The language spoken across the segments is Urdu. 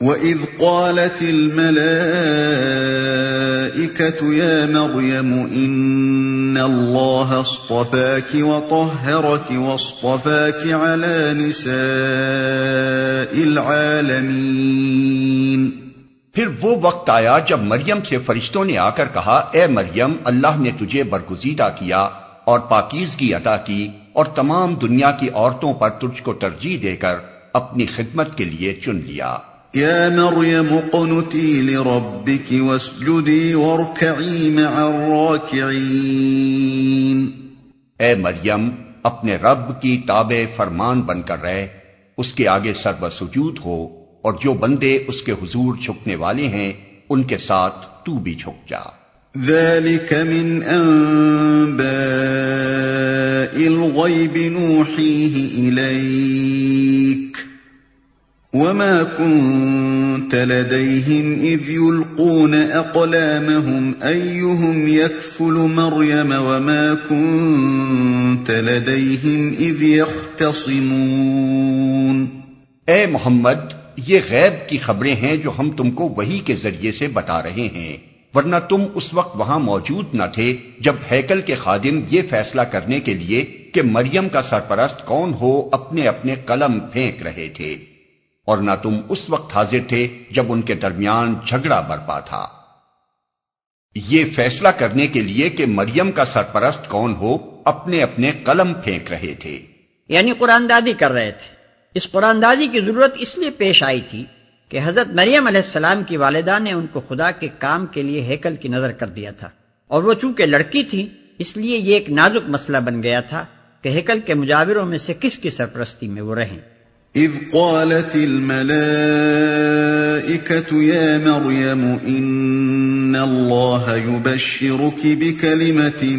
وَإِذْ قَالَتِ الْمَلَائِكَةُ يَا مَرْيَمُ إِنَّ اللَّهَ اصْطَفَاكِ وَطَهَّرَكِ وَاصْطَفَاكِ عَلَى نِسَاءِ الْعَالَمِينَ پھر وہ وقت آیا جب مریم سے فرشتوں نے آ کر کہا، اے مریم، اللہ نے تجھے برگزیدہ کیا اور پاکیزگی عطا کی اور تمام دنیا کی عورتوں پر تجھ کو ترجیح دے کر اپنی خدمت کے لیے چن لیا۔ يا مريم اقنتي لربك واسجدي واركعي مع الراكعين. اے مریم اپنے رب کی تابع فرمان بن کر رہے اس کے آگے سر و سجود ہو اور جو بندے اس کے حضور چھکنے والے ہیں ان کے ساتھ تو بھی چھک جا۔ ذلك من انباء الغيب نوحيه اليك وما كنت لديهم إذ يلقون أقلامهم أيهم يكفل مريم وما كنت لديهم إذ يختصمون اے محمد، یہ غیب کی خبریں ہیں جو ہم تم کو وہی کے ذریعے سے بتا رہے ہیں، ورنہ تم اس وقت وہاں موجود نہ تھے جب ہیکل کے خادم یہ فیصلہ کرنے کے لیے کہ مریم کا سرپرست کون ہو اپنے اپنے قلم پھینک رہے تھے۔ اور نہ تم اس وقت حاضر تھے جب ان کے درمیان جھگڑا برپا تھا۔ یہ فیصلہ کرنے کے لیے کہ مریم کا سرپرست کون ہو، اپنے اپنے قلم پھینک رہے تھے۔ یعنی قرآن دادی کر رہے تھے۔ اس قرآن دادی کی ضرورت اس لیے پیش آئی تھی کہ حضرت مریم علیہ السلام کی والدہ نے ان کو خدا کے کام کے لیے ہیکل کی نظر کر دیا تھا۔ اور وہ چونکہ لڑکی تھی، اس لیے یہ ایک نازک مسئلہ بن گیا تھا کہ ہیکل کے مجاوروں میں سے کس کی سرپرستی میں وہ رہیں۔ إذ قالت الملائكة يا مريم إن الله يبشرك بكلمة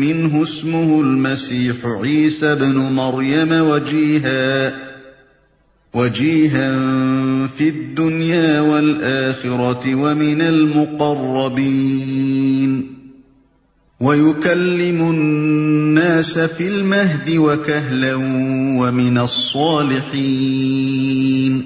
منه اسمه المسيح عيسى بن مريم وجيها وجيها في الدنيا والآخرة ومن المقربين. وَيُكَلِّمُ النَّاسَ فِي الْمَهْدِ وَكَهْلًا وَمِنَ الصَّالِحِينَ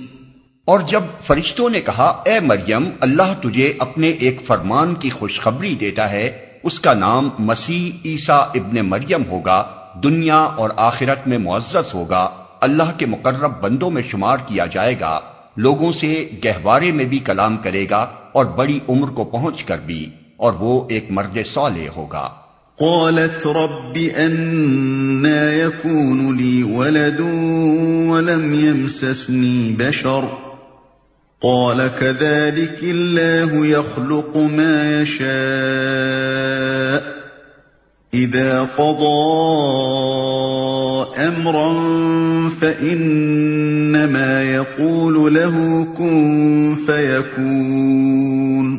اور جب فرشتوں نے کہا، اے مریم، اللہ تجھے اپنے ایک فرمان کی خوشخبری دیتا ہے، اس کا نام مسیح عیسیٰ ابن مریم ہوگا، دنیا اور آخرت میں معزز ہوگا، اللہ کے مقرب بندوں میں شمار کیا جائے گا، لوگوں سے گہوارے میں بھی کلام کرے گا اور بڑی عمر کو پہنچ کر بھی۔ اور وہ ایک مرد صالح ہوگا۔ قالت رب أنا يكون لي ولد ولم يمسسني بشر۔ قال كذلك الله يخلق ما يشاء۔ إذا قضى أمرا فإنما يقول له كن فيكون۔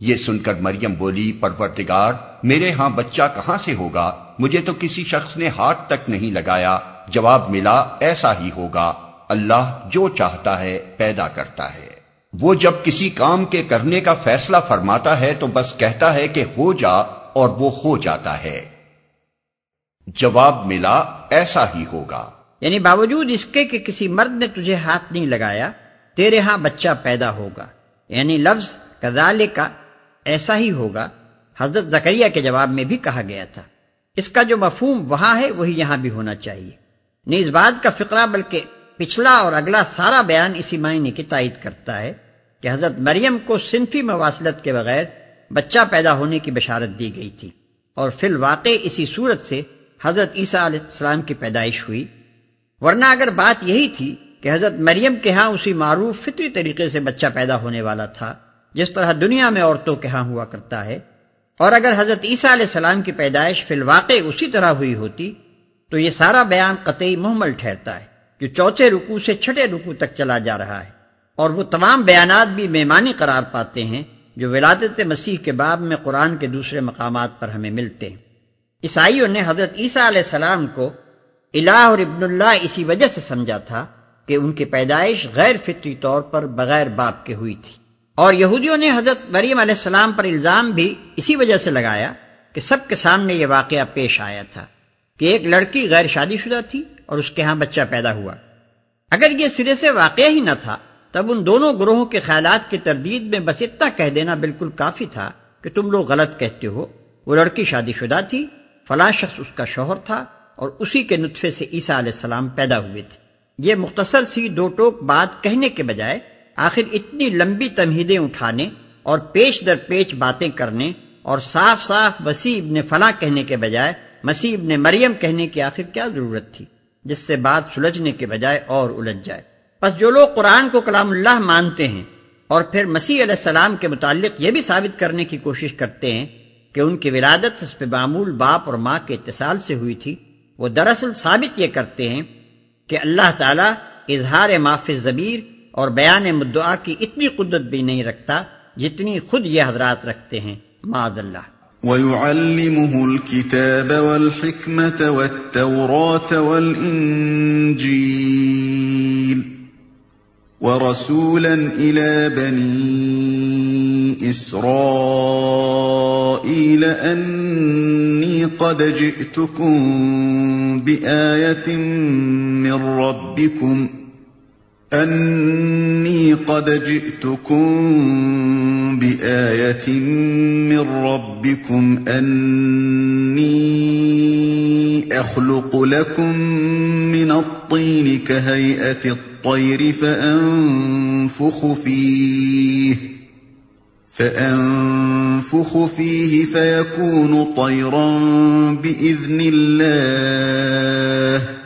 یہ سن کر مریم بولی، پروردگار، میرے ہاں بچہ کہاں سے ہوگا؟ مجھے تو کسی شخص نے ہاتھ تک نہیں لگایا۔ جواب ملا، ایسا ہی ہوگا۔ اللہ جو چاہتا ہے، پیدا کرتا ہے۔ وہ جب کسی کام کے کرنے کا فیصلہ فرماتا ہے، تو بس کہتا ہے کہ ہو جا، اور وہ ہو جاتا ہے۔ جواب ملا، ایسا ہی ہوگا۔ یعنی باوجود اس کے کہ کسی مرد نے تجھے ہاتھ نہیں لگایا، تیرے ہاں بچہ پیدا ہوگا۔ یعنی لفظ کا ایسا ہی ہوگا۔ حضرت زکریہ کے جواب میں بھی کہا گیا تھا۔ اس کا جو مفہوم وہاں ہے، وہی یہاں بھی ہونا چاہیے۔ نیز بات کا فقرہ، بلکہ پچھلا اور اگلا سارا بیان اسی معنی کی تائید کرتا ہے کہ حضرت مریم کو صنفی مواصلت کے بغیر بچہ پیدا ہونے کی بشارت دی گئی تھی۔ اور فی الواقع اسی صورت سے حضرت عیسیٰ علیہ السلام کی پیدائش ہوئی۔ ورنہ اگر بات یہی تھی کہ حضرت مریم کے ہاں اسی معروف فطری طریقے سے بچہ پیدا ہونے والا تھا جس طرح دنیا میں عورتوں کے ہاں ہوا کرتا ہے، اور اگر حضرت عیسیٰ علیہ السلام کی پیدائش فی الواقع اسی طرح ہوئی ہوتی، تو یہ سارا بیان قطعی محمل ٹھہرتا ہے جو چوتھے رکو سے چھٹے رکو تک چلا جا رہا ہے۔ اور وہ تمام بیانات بھی میمانی قرار پاتے ہیں جو ولادت مسیح کے باب میں قرآن کے دوسرے مقامات پر ہمیں ملتے ہیں۔ عیسائیوں نے حضرت عیسیٰ علیہ السلام کو الہ اور ابن اللہ اسی وجہ سے سمجھا تھا کہ ان کی پیدائش غیر فطری طور پر بغیر باپ کے ہوئی تھی۔ اور یہودیوں نے حضرت مریم علیہ السلام پر الزام بھی اسی وجہ سے لگایا کہ سب کے سامنے یہ واقعہ پیش آیا تھا کہ ایک لڑکی غیر شادی شدہ تھی اور اس کے ہاں بچہ پیدا ہوا۔ اگر یہ سرے سے واقعہ ہی نہ تھا، تب ان دونوں گروہوں کے خیالات کی تردید میں بس اتنا کہہ دینا بالکل کافی تھا کہ تم لوگ غلط کہتے ہو۔ وہ لڑکی شادی شدہ تھی، فلاں شخص اس کا شوہر تھا اور اسی کے نطفے سے عیسیٰ علیہ السلام پیدا ہوئے تھے۔ یہ مختصر سی دو ٹوک بات کہنے کے بجائے آخر اتنی لمبی تمہیدیں اٹھانے اور پیش در پیش باتیں کرنے اور صاف صاف وسیع ابن فلاں کہنے کے بجائے مسیح ابن مریم کہنے کی آخر کیا ضرورت تھی، جس سے بات سلجھنے کے بجائے اور الجھ جائے۔ بس جو لوگ قرآن کو کلام اللہ مانتے ہیں اور پھر مسیح علیہ السلام کے متعلق یہ بھی ثابت کرنے کی کوشش کرتے ہیں کہ ان کی ولادت اس پہ معمول باپ اور ماں کے اتصال سے ہوئی تھی، وہ دراصل ثابت یہ کرتے ہیں کہ اللہ تعالیٰ اظہار معاف ضبیر اور بیان مدعا کی اتنی قدرت بھی نہیں رکھتا جتنی خود یہ حضرات رکھتے ہیں معذ اللہ۔ وَيُعَلِّمُهُ الْكِتَابَ وَالْحِكْمَةَ وَالتَّوْرَاةَ وَالْإِنجِيلَ وَرَسُولًا إِلَى بَنِي إِسْرَائِيلَ أَنِّي قَدْ جِئْتُكُمْ بِآيَةٍ مِّن رَّبِّكُمْ ۖ أَنِّي قَدْ جِئْتُكُمْ بِآيَةٍ مِّن رَّبِّكُمْ أَنِّي أَخْلُقُ لَكُم مِّنَ الطِّينِ كَهَيْئَةِ الطَّيْرِ فَأَنفُخُ فِيهِ فَأَنفُخُ فِيهِ فَيَكُونُ طَيْرًا بِإِذْنِ اللَّهِ.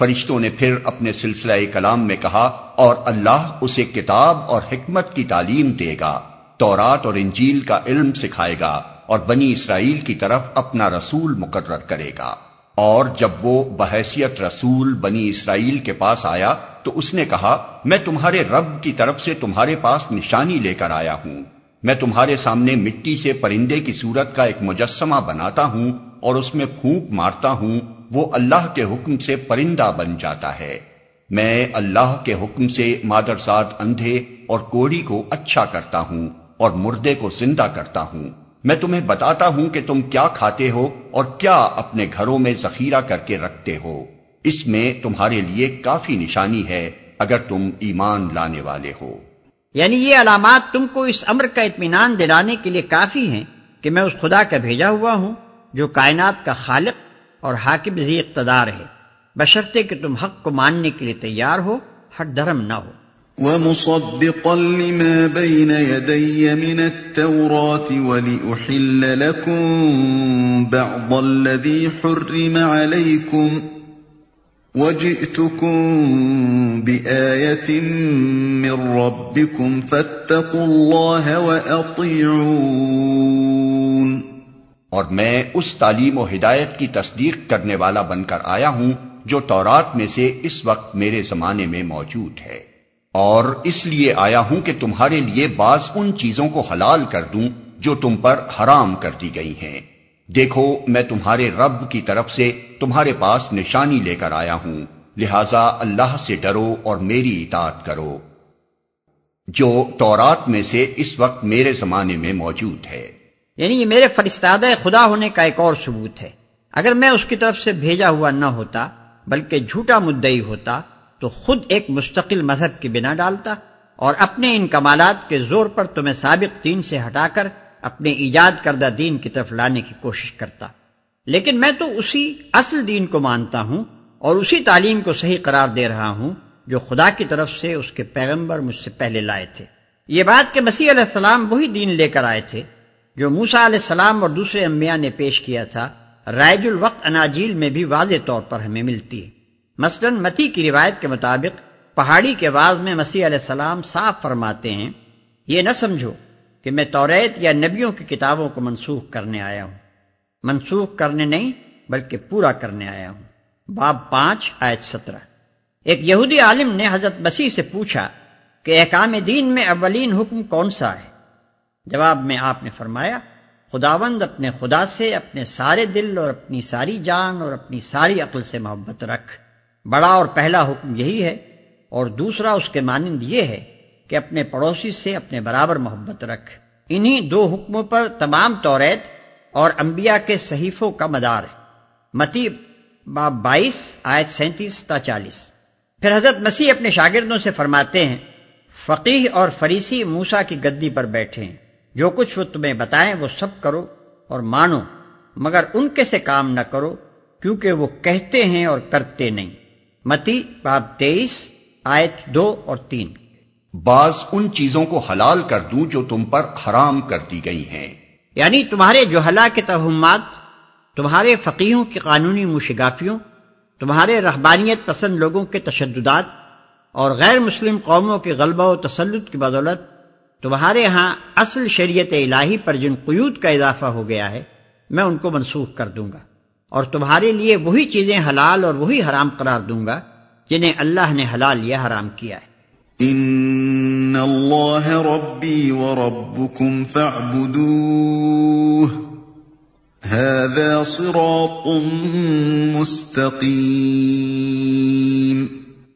فرشتوں نے پھر اپنے سلسلہ کلام میں کہا، اور اللہ اسے کتاب اور حکمت کی تعلیم دے گا، تورات اور انجیل کا علم سکھائے گا، اور بنی اسرائیل کی طرف اپنا رسول مقرر کرے گا۔ اور جب وہ بحیثیت رسول بنی اسرائیل کے پاس آیا، تو اس نے کہا، میں تمہارے رب کی طرف سے تمہارے پاس نشانی لے کر آیا ہوں۔ میں تمہارے سامنے مٹی سے پرندے کی صورت کا ایک مجسمہ بناتا ہوں، اور اس میں پھونک مارتا ہوں وہ اللہ کے حکم سے پرندہ بن جاتا ہے۔ میں اللہ کے حکم سے مادرساد اندھے اور کوڑی کو اچھا کرتا ہوں اور مردے کو زندہ کرتا ہوں۔ میں تمہیں بتاتا ہوں کہ تم کیا کھاتے ہو اور کیا اپنے گھروں میں ذخیرہ کر کے رکھتے ہو۔ اس میں تمہارے لیے کافی نشانی ہے اگر تم ایمان لانے والے ہو۔ یعنی یہ علامات تم کو اس امر کا اطمینان دلانے کے لیے کافی ہیں کہ میں اس خدا کا بھیجا ہوا ہوں جو کائنات کا خالق اور حاکم ذی اقتدار ہے۔ بشرطے کہ تم حق کو ماننے کے لیے تیار ہو ہٹ دھرم نہ ہو۔ ومصدقا لما بين يدي من التوراة ولأحل لكم بعض الذي حرم عليكم وجئتكم بآية من ربكم فاتقوا الله وأطيعون۔ اور میں اس تعلیم و ہدایت کی تصدیق کرنے والا بن کر آیا ہوں جو تورات میں سے اس وقت میرے زمانے میں موجود ہے۔ اور اس لیے آیا ہوں کہ تمہارے لیے بعض ان چیزوں کو حلال کر دوں جو تم پر حرام کر دی گئی ہیں۔ دیکھو، میں تمہارے رب کی طرف سے تمہارے پاس نشانی لے کر آیا ہوں، لہذا اللہ سے ڈرو اور میری اطاعت کرو۔ جو تورات میں سے اس وقت میرے زمانے میں موجود ہے۔ یعنی یہ میرے فرستادہ خدا ہونے کا ایک اور ثبوت ہے۔ اگر میں اس کی طرف سے بھیجا ہوا نہ ہوتا، بلکہ جھوٹا مدعی ہوتا، تو خود ایک مستقل مذہب کی بنا ڈالتا اور اپنے ان کمالات کے زور پر تمہیں سابق دین سے ہٹا کر اپنے ایجاد کردہ دین کی طرف لانے کی کوشش کرتا۔ لیکن میں تو اسی اصل دین کو مانتا ہوں اور اسی تعلیم کو صحیح قرار دے رہا ہوں جو خدا کی طرف سے اس کے پیغمبر مجھ سے پہلے لائے تھے۔ یہ بات کہ مسیح علیہ السلام وہی دین لے کر آئے تھے جو موسا علیہ السلام اور دوسرے انبیاء نے پیش کیا تھا، رائج الوقت اناجیل میں بھی واضح طور پر ہمیں ملتی ہے۔ مثلا متی کی روایت کے مطابق، پہاڑی کے واز میں مسیح علیہ السلام صاف فرماتے ہیں، یہ نہ سمجھو کہ میں توریت یا نبیوں کی کتابوں کو منسوخ کرنے آیا ہوں۔ منسوخ کرنے نہیں، بلکہ پورا کرنے آیا ہوں۔ باب پانچ، آیت سترہ۔ ایک یہودی عالم نے حضرت مسیح سے پوچھا کہ احکام دین میں اولین حکم کون سا ہے؟ جواب میں آپ نے فرمایا، خداوند اپنے خدا سے اپنے سارے دل اور اپنی ساری جان اور اپنی ساری عقل سے محبت رکھ۔ بڑا اور پہلا حکم یہی ہے اور دوسرا اس کے مانند یہ ہے کہ اپنے پڑوسی سے اپنے برابر محبت رکھ۔ انہی دو حکموں پر تمام توریت اور انبیاء کے صحیفوں کا مدار۔ ہے متی باب بائیس، آیت سینتیس تا چالیس۔ پھر حضرت مسیح اپنے شاگردوں سے فرماتے ہیں فقیح اور فریسی موسا کی گدی پر بیٹھے ہیں۔ جو کچھ وہ تمہیں بتائیں وہ سب کرو اور مانو مگر ان کے سے کام نہ کرو کیونکہ وہ کہتے ہیں اور کرتے نہیں۔ متی باب تیئیس آیت دو اور تین۔ بعض ان چیزوں کو حلال کر دوں جو تم پر حرام کر دی گئی ہیں۔ یعنی تمہارے جوہلا کے توہمات تمہارے فقیوں کی قانونی مشگافیوں تمہارے رہبانیت پسند لوگوں کے تشددات اور غیر مسلم قوموں کے غلبہ و تسلط کی بدولت تمہارے ہاں اصل شریعت الہی پر جن قیود کا اضافہ ہو گیا ہے میں ان کو منسوخ کر دوں گا۔ اور تمہارے لیے وہی چیزیں حلال اور وہی حرام قرار دوں گا جنہیں اللہ نے حلال یا حرام کیا ہے۔ ان اللہ ربی و ربکم فاعبدوه هذا صراط مستقیم۔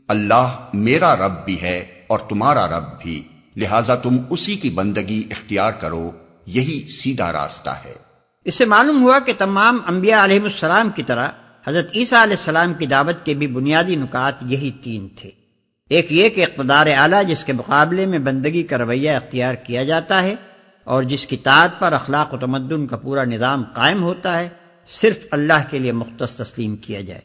اللہ میرا رب بھی ہے اور تمہارا رب بھی۔ لہذا تم اسی کی بندگی اختیار کرو، یہی سیدھا راستہ ہے۔ اس سے معلوم ہوا کہ تمام انبیاء علیہ السلام کی طرح حضرت عیسیٰ علیہ السلام کی دعوت کے بھی بنیادی نکات یہی تین تھے۔ ایک یہ کہ اقتدار اعلیٰ جس کے مقابلے میں بندگی کا رویہ اختیار کیا جاتا ہے اور جس کی تعداد پر اخلاق و تمدن کا پورا نظام قائم ہوتا ہے، صرف اللہ کے لیے مختص تسلیم کیا جائے۔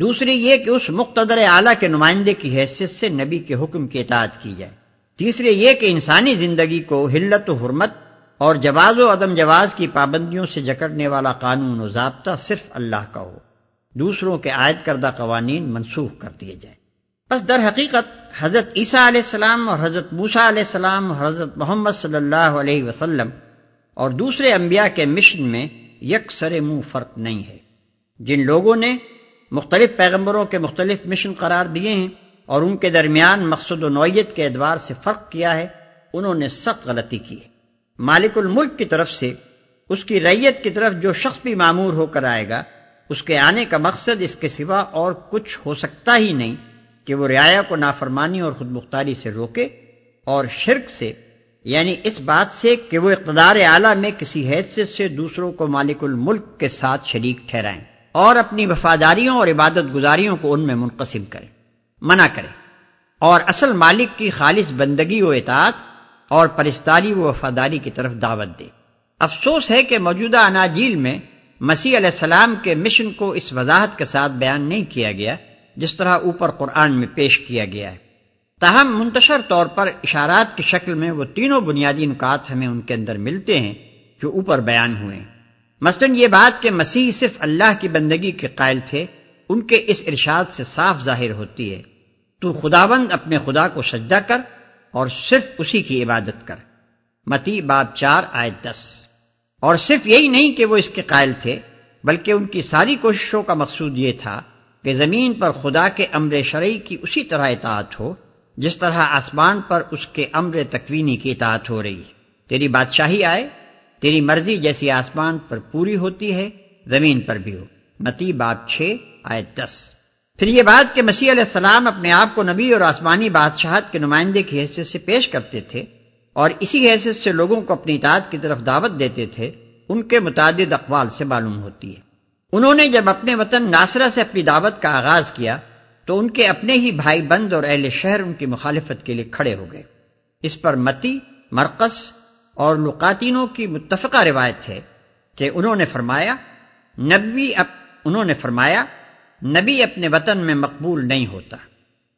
دوسری یہ کہ اس مقتدر اعلیٰ کے نمائندے کی حیثیت سے نبی کے حکم کی اطاعت کی جائے۔ تیسری یہ کہ انسانی زندگی کو حلت و حرمت اور جواز و عدم جواز کی پابندیوں سے جکڑنے والا قانون و ضابطہ صرف اللہ کا ہو۔ دوسروں کے عائد کردہ قوانین منسوخ کر دیے جائیں۔ بس در حقیقت حضرت عیسیٰ علیہ السلام اور حضرت موسا علیہ السلام اور حضرت محمد صلی اللہ علیہ وسلم اور دوسرے انبیاء کے مشن میں یک سر منہ فرق نہیں ہے۔ جن لوگوں نے مختلف پیغمبروں کے مختلف مشن قرار دیے ہیں اور ان کے درمیان مقصد و نوعیت کے ادوار سے فرق کیا ہے، انہوں نے سخت غلطی کی ہے۔ مالک الملک کی طرف سے اس کی ریت کی طرف جو شخص بھی معمور ہو کر آئے گا، اس کے آنے کا مقصد اس کے سوا اور کچھ ہو سکتا ہی نہیں کہ وہ رعایا کو نافرمانی اور خود مختاری سے روکے اور شرک سے یعنی اس بات سے کہ وہ اقتدار اعلیٰ میں کسی حیثیت سے دوسروں کو مالک الملک کے ساتھ شریک ٹھہرائیں اور اپنی وفاداریوں اور عبادت گزاریوں کو ان میں منقسم کریں۔ منع کریں اور اصل مالک کی خالص بندگی و اطاعت اور پرستاری و وفاداری کی طرف دعوت دے۔ افسوس ہے کہ موجودہ اناجیل میں مسیح علیہ السلام کے مشن کو اس وضاحت کے ساتھ بیان نہیں کیا گیا، جس طرح اوپر قرآن میں پیش کیا گیا ہے۔ تاہم، منتشر طور پر اشارات کی شکل میں وہ تینوں بنیادی نکات ہمیں ان کے اندر ملتے ہیں جو اوپر بیان ہوئے۔ مثلاً یہ بات کہ مسیح صرف اللہ کی بندگی کے قائل تھے ان کے اس ارشاد سے صاف ظاہر ہوتی ہے۔ تو خداوند اپنے خدا کو سجدہ کر اور صرف اسی کی عبادت کر۔ متی باب چار آئے دس۔ اور صرف یہی نہیں کہ وہ اس کے قائل تھے، بلکہ ان کی ساری کوششوں کا مقصود یہ تھا کہ زمین پر خدا کے امر شرعی کی اسی طرح اطاعت ہو، جس طرح آسمان پر اس کے امر تکوینی کی اطاعت ہو رہی۔ تیری بادشاہی آئے، تیری مرضی جیسی آسمان پر پوری ہوتی ہے، زمین پر بھی ہو۔ متی باب چھ آئے دس۔ پھر یہ بات کہ مسیح علیہ السلام اپنے آپ کو نبی اور آسمانی بادشاہت کے نمائندے کی حیثیت سے پیش کرتے تھے اور اسی حیثیت سے لوگوں کو اپنی اطاعت کی طرف دعوت دیتے تھے، ان کے متعدد اقوال سے معلوم ہوتی ہے۔ انہوں نے جب اپنے وطن ناصرہ سے اپنی دعوت کا آغاز کیا، تو ان کے اپنے ہی بھائی بند اور اہل شہر ان کی مخالفت کے لیے کھڑے ہو گئے۔ اس پر متی مرکز اور لقاتینوں کی متفقہ روایت ہے کہ انہوں نے فرمایا نبی اب انہوں نے فرمایا، نبی اپنے وطن میں مقبول نہیں ہوتا۔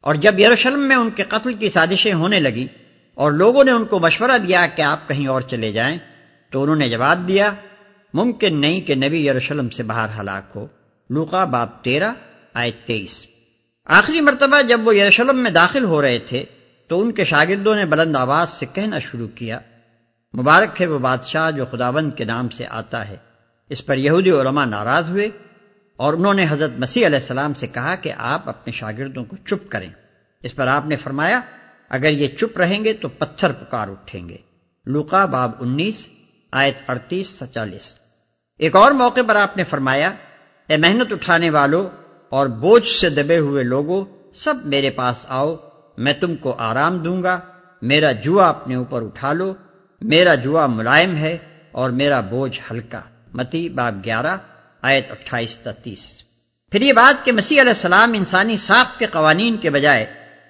اور جب یروشلم میں ان کے قتل کی سازشیں ہونے لگی اور لوگوں نے ان کو مشورہ دیا کہ آپ کہیں اور چلے جائیں، تو انہوں نے جواب دیا، ممکن نہیں کہ نبی یروشلم سے باہر ہلاک ہو۔ لوکا باب تیرہ آئے تیئیس۔ آخری مرتبہ جب وہ یروشلم میں داخل ہو رہے تھے، تو ان کے شاگردوں نے بلند آواز سے کہنا شروع کیا، مبارک ہے وہ بادشاہ جو خداوند کے نام سے آتا ہے۔ اس پر یہودی علماء ناراض ہوئے۔ اور انہوں نے حضرت مسیح علیہ السلام سے کہا کہ آپ اپنے شاگردوں کو چپ کریں۔ اس پر آپ نے فرمایا، اگر یہ چپ رہیں گے تو پتھر پکار اٹھیں گے۔ لوکا باب انیس، آیت اڑتیس چالیس۔ ایک اور موقع پر آپ نے فرمایا، اے محنت اٹھانے والوں اور بوجھ سے دبے ہوئے لوگوں سب میرے پاس آؤ، میں تم کو آرام دوں گا۔ میرا جوا اپنے اوپر اٹھا لو۔ میرا جوا ملائم ہے اور میرا بوجھ ہلکا۔ متی باب گیارہ آیت اٹھائیس تیس۔ پھر یہ بات کہ مسیح علیہ السلام انسانی ساخت کے قوانین کے بجائے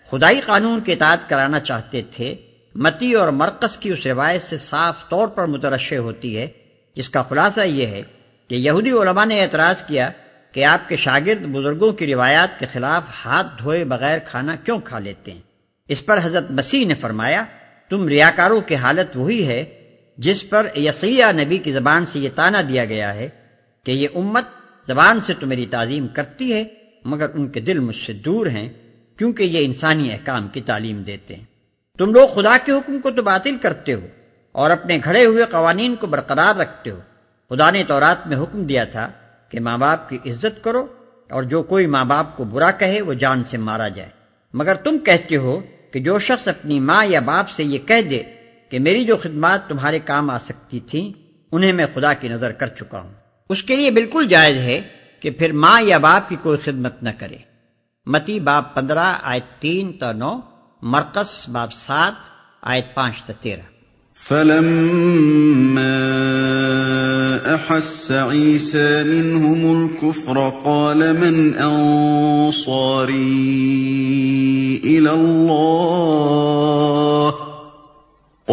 خدائی قانون کے اطاعت کرانا چاہتے تھے، متی اور مرکز کی اس روایت سے صاف طور پر مترشع ہوتی ہے، جس کا خلاصہ یہ ہے کہ یہودی علماء نے اعتراض کیا کہ آپ کے شاگرد بزرگوں کی روایات کے خلاف ہاتھ دھوئے بغیر کھانا کیوں کھا لیتے ہیں؟ اس پر حضرت مسیح نے فرمایا، تم ریاکاروں کی حالت وہی ہے جس پر یسیہ نبی کی زبان سے یہ تانا دیا گیا ہے کہ یہ امت زبان سے تو میری تعظیم کرتی ہے، مگر ان کے دل مجھ سے دور ہیں، کیونکہ یہ انسانی احکام کی تعلیم دیتے ہیں۔ تم لوگ خدا کے حکم کو تو باطل کرتے ہو، اور اپنے گھڑے ہوئے قوانین کو برقرار رکھتے ہو۔ خدا نے تورات میں حکم دیا تھا کہ ماں باپ کی عزت کرو، اور جو کوئی ماں باپ کو برا کہے، وہ جان سے مارا جائے۔ مگر تم کہتے ہو کہ جو شخص اپنی ماں یا باپ سے یہ کہہ دے کہ میری جو خدمات تمہارے کام آ سکتی تھیں، انہیں میں خدا کی نظر کر چکا ہوں۔ اس کے لیے بالکل جائز ہے کہ پھر ماں یا باپ کی کوئی خدمت نہ کرے۔ متی باپ پندرہ، آیت تین تو نو، مرکز باپ سات، آیت پانچ تو تیرہ۔ فلما احس عيسى منهم الكفر قال من انصاري الى الله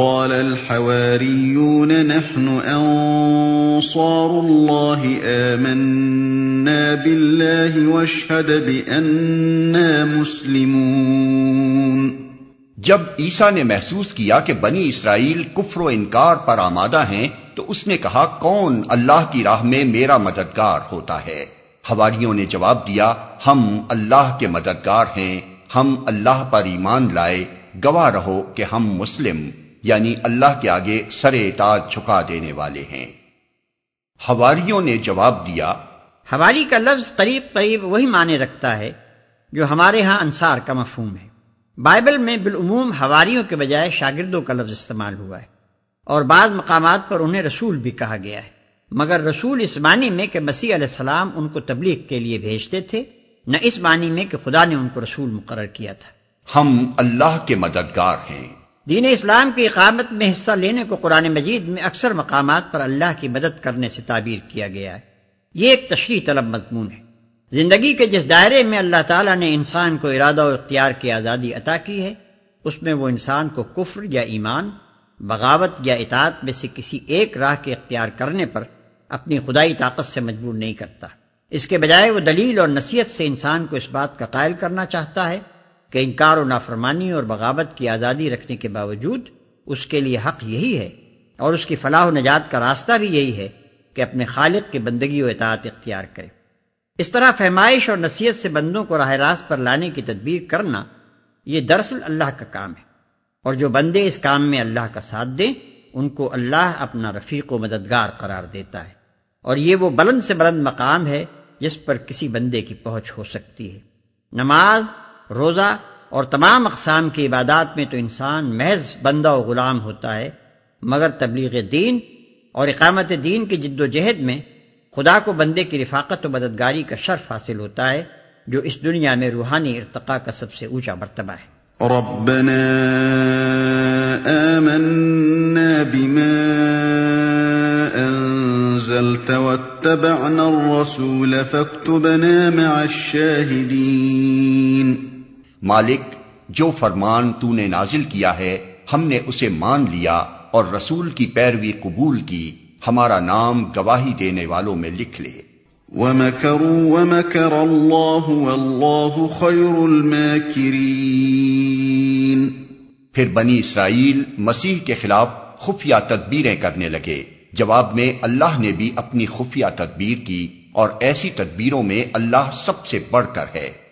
قال الحواريون نحن انصار الله آمنا بالله واشهد بأننا مسلمون جب عیسا نے محسوس کیا کہ بنی اسرائیل کفر و انکار پر آمادہ ہیں، تو اس نے کہا، کون اللہ کی راہ میں میرا مددگار ہوتا ہے؟ ہواریوں نے جواب دیا، ہم اللہ کے مددگار ہیں، ہم اللہ پر ایمان لائے، گواہ رہو کہ ہم مسلم۔ یعنی اللہ کے آگے سر تاج چھکا دینے والے ہیں۔ ہواریوں نے جواب دیا ہواری کا لفظ قریب قریب وہی معنی رکھتا ہے جو ہمارے ہاں انصار کا مفہوم ہے۔ بائبل میں بالعموم ہواریوں کے بجائے شاگردوں کا لفظ استعمال ہوا ہے اور بعض مقامات پر انہیں رسول بھی کہا گیا ہے۔ مگر رسول اس معنی میں کہ مسیح علیہ السلام ان کو تبلیغ کے لیے بھیجتے تھے نہ اس معنی میں کہ خدا نے ان کو رسول مقرر کیا تھا۔ ہم اللہ کے مددگار ہیں۔ دین اسلام کی اقامت میں حصہ لینے کو قرآن مجید میں اکثر مقامات پر اللہ کی مدد کرنے سے تعبیر کیا گیا ہے۔ یہ ایک تشریح طلب مضمون ہے۔ زندگی کے جس دائرے میں اللہ تعالیٰ نے انسان کو ارادہ و اختیار کی آزادی عطا کی ہے، اس میں وہ انسان کو کفر یا ایمان، بغاوت یا اطاعت میں سے کسی ایک راہ کے اختیار کرنے پر اپنی خدائی طاقت سے مجبور نہیں کرتا۔ اس کے بجائے وہ دلیل اور نصیحت سے انسان کو اس بات کا قائل کرنا چاہتا ہے کہ انکار و نافرمانی اور بغاوت کی آزادی رکھنے کے باوجود اس کے لیے حق یہی ہے اور اس کی فلاح و نجات کا راستہ بھی یہی ہے کہ اپنے خالق کی بندگی و اطاعت اختیار کرے۔ اس طرح فہمائش اور نصیحت سے بندوں کو راہ راست پر لانے کی تدبیر کرنا یہ دراصل اللہ کا کام ہے اور جو بندے اس کام میں اللہ کا ساتھ دیں، ان کو اللہ اپنا رفیق و مددگار قرار دیتا ہے اور یہ وہ بلند سے بلند مقام ہے جس پر کسی بندے کی پہنچ ہو سکتی ہے۔ نماز روزہ اور تمام اقسام کی عبادات میں تو انسان محض بندہ و غلام ہوتا ہے، مگر تبلیغ دین اور اقامت دین کی جد و جہد میں خدا کو بندے کی رفاقت و مددگاری کا شرف حاصل ہوتا ہے، جو اس دنیا میں روحانی ارتقاء کا سب سے اونچا مرتبہ ہے۔ ربنا آمنا بما انزلت واتبعنا الرسول فاكتبنا مع الشاهدين مالک جو فرمان تو نے نازل کیا ہے ہم نے اسے مان لیا اور رسول کی پیروی قبول کی ہمارا نام گواہی دینے والوں میں لکھ لے۔ وَمَكَرُوا وَمَكَرَ اللَّهُ وَاللَّهُ خَيْرُ الْمَاكِرِينَ۔ پھر بنی اسرائیل مسیح کے خلاف خفیہ تدبیریں کرنے لگے۔ جواب میں اللہ نے بھی اپنی خفیہ تدبیر کی اور ایسی تدبیروں میں اللہ سب سے بڑھ کر ہے۔